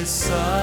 Inside.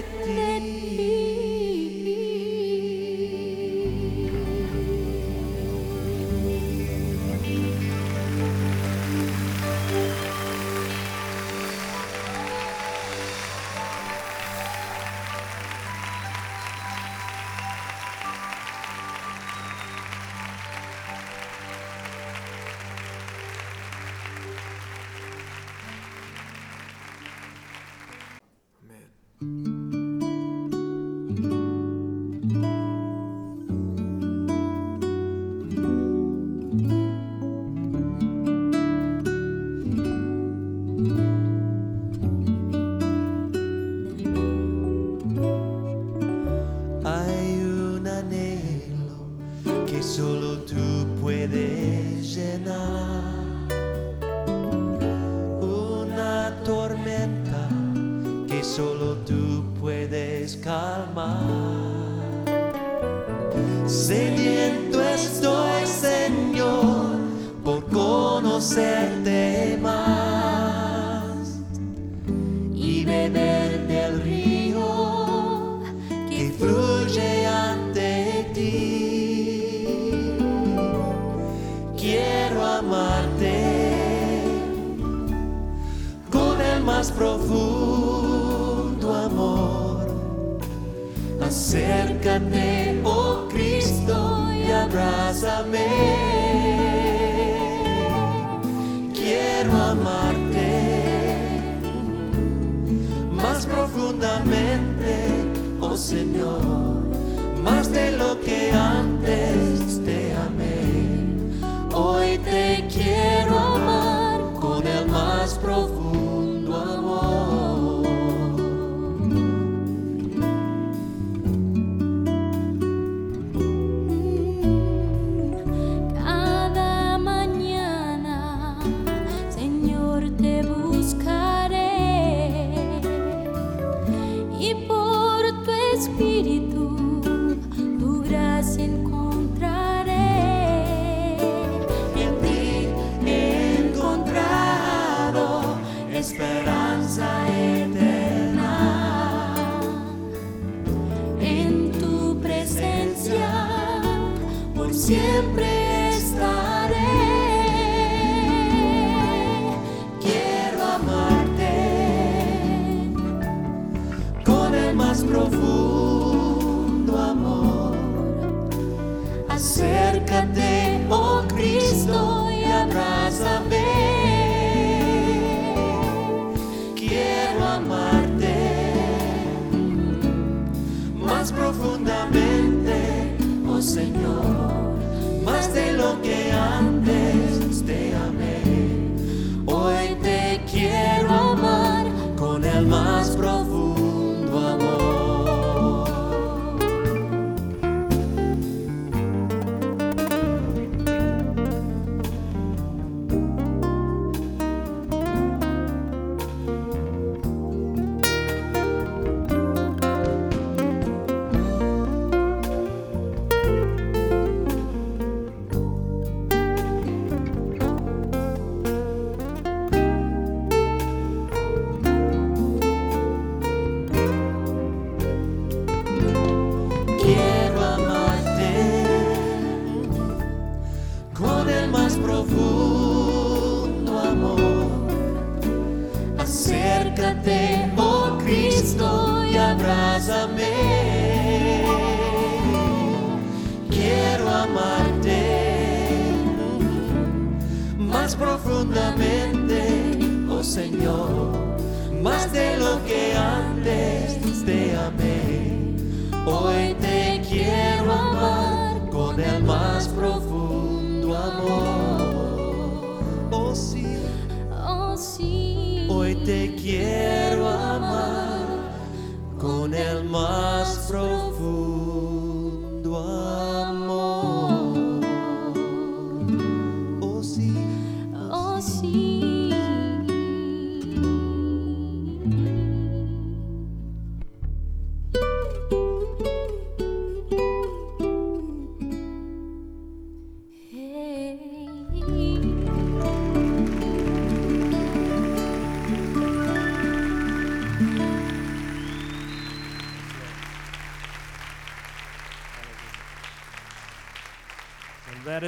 Más Acércate, oh Cristo, y abrázame. Quiero amarte más profundamente, oh Señor, más de lo que antes y por tu espíritu.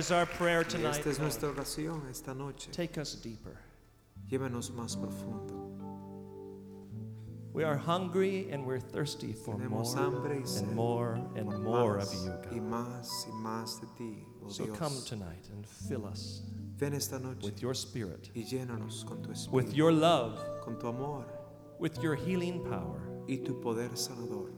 is our prayer tonight. Esta es oración esta noche. Take us deeper. Llévanos más profundo. We are hungry and we're thirsty for Tenemos more and more and more of you, God. Y más, y más de ti, oh so Dios. come tonight and fill us with your spirit, with your love, with your healing power, y tu poder sanador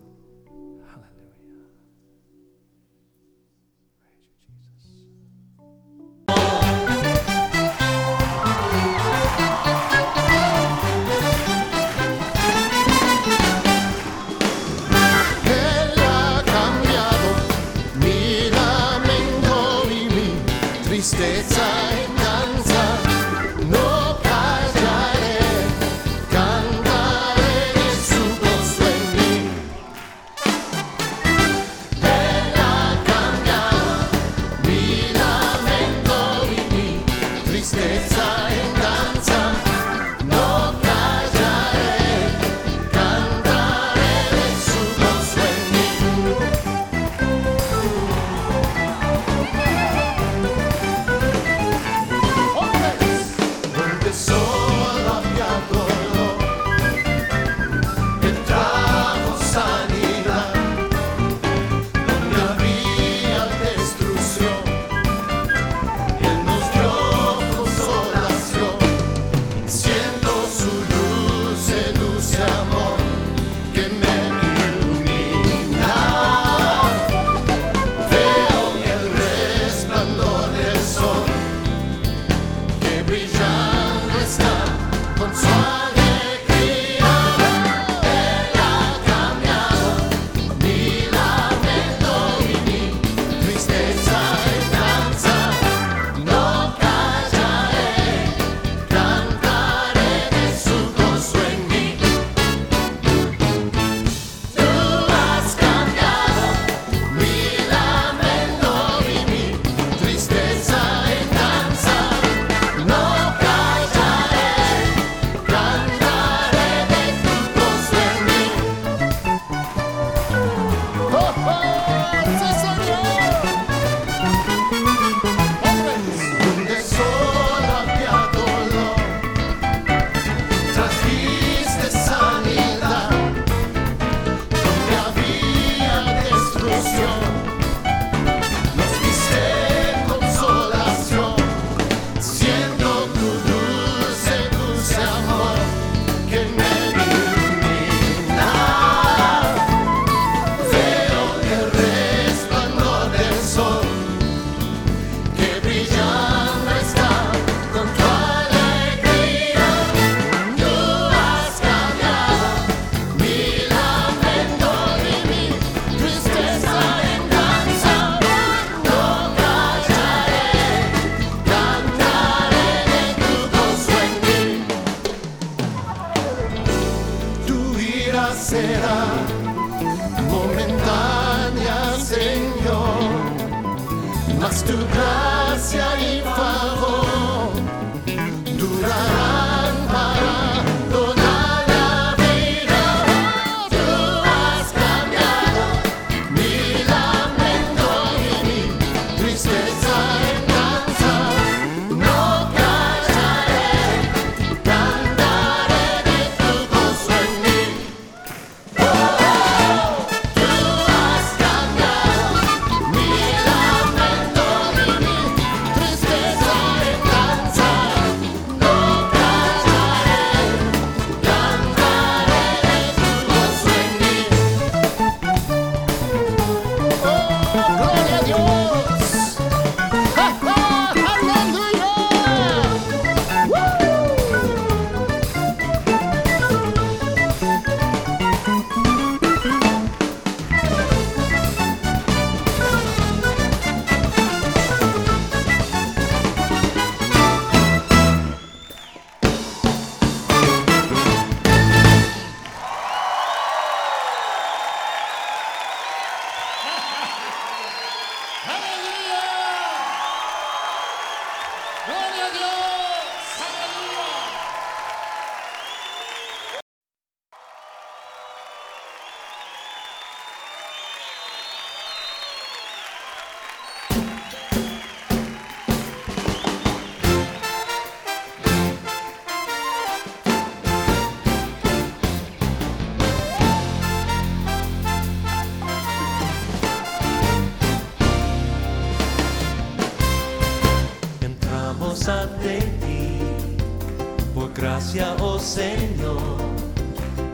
Gracias, oh Señor,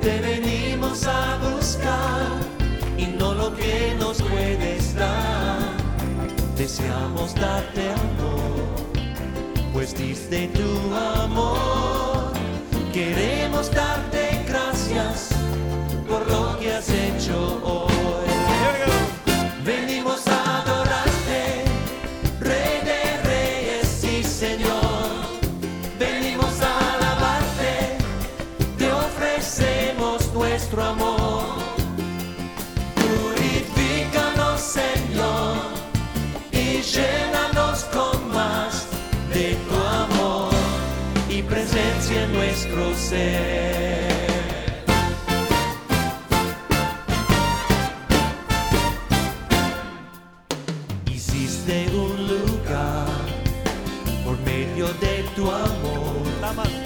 te venimos a buscar y no lo que nos puedes dar. Deseamos darte amor, pues diste tu amor. Queremos darte gracias por lo que has hecho hoy. presencia en nuestro ser. Hiciste un lugar por medio de tu amor.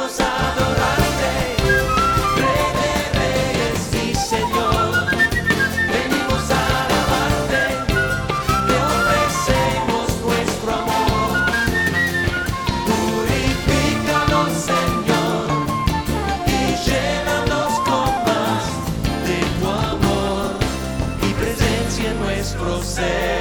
Venimos a adorarte, reci Señor, venimos a alabarte, te ofrecemos nuestro amor, purificanos Señor, y llenanos comas de tu amor y presencia en nuestro ser.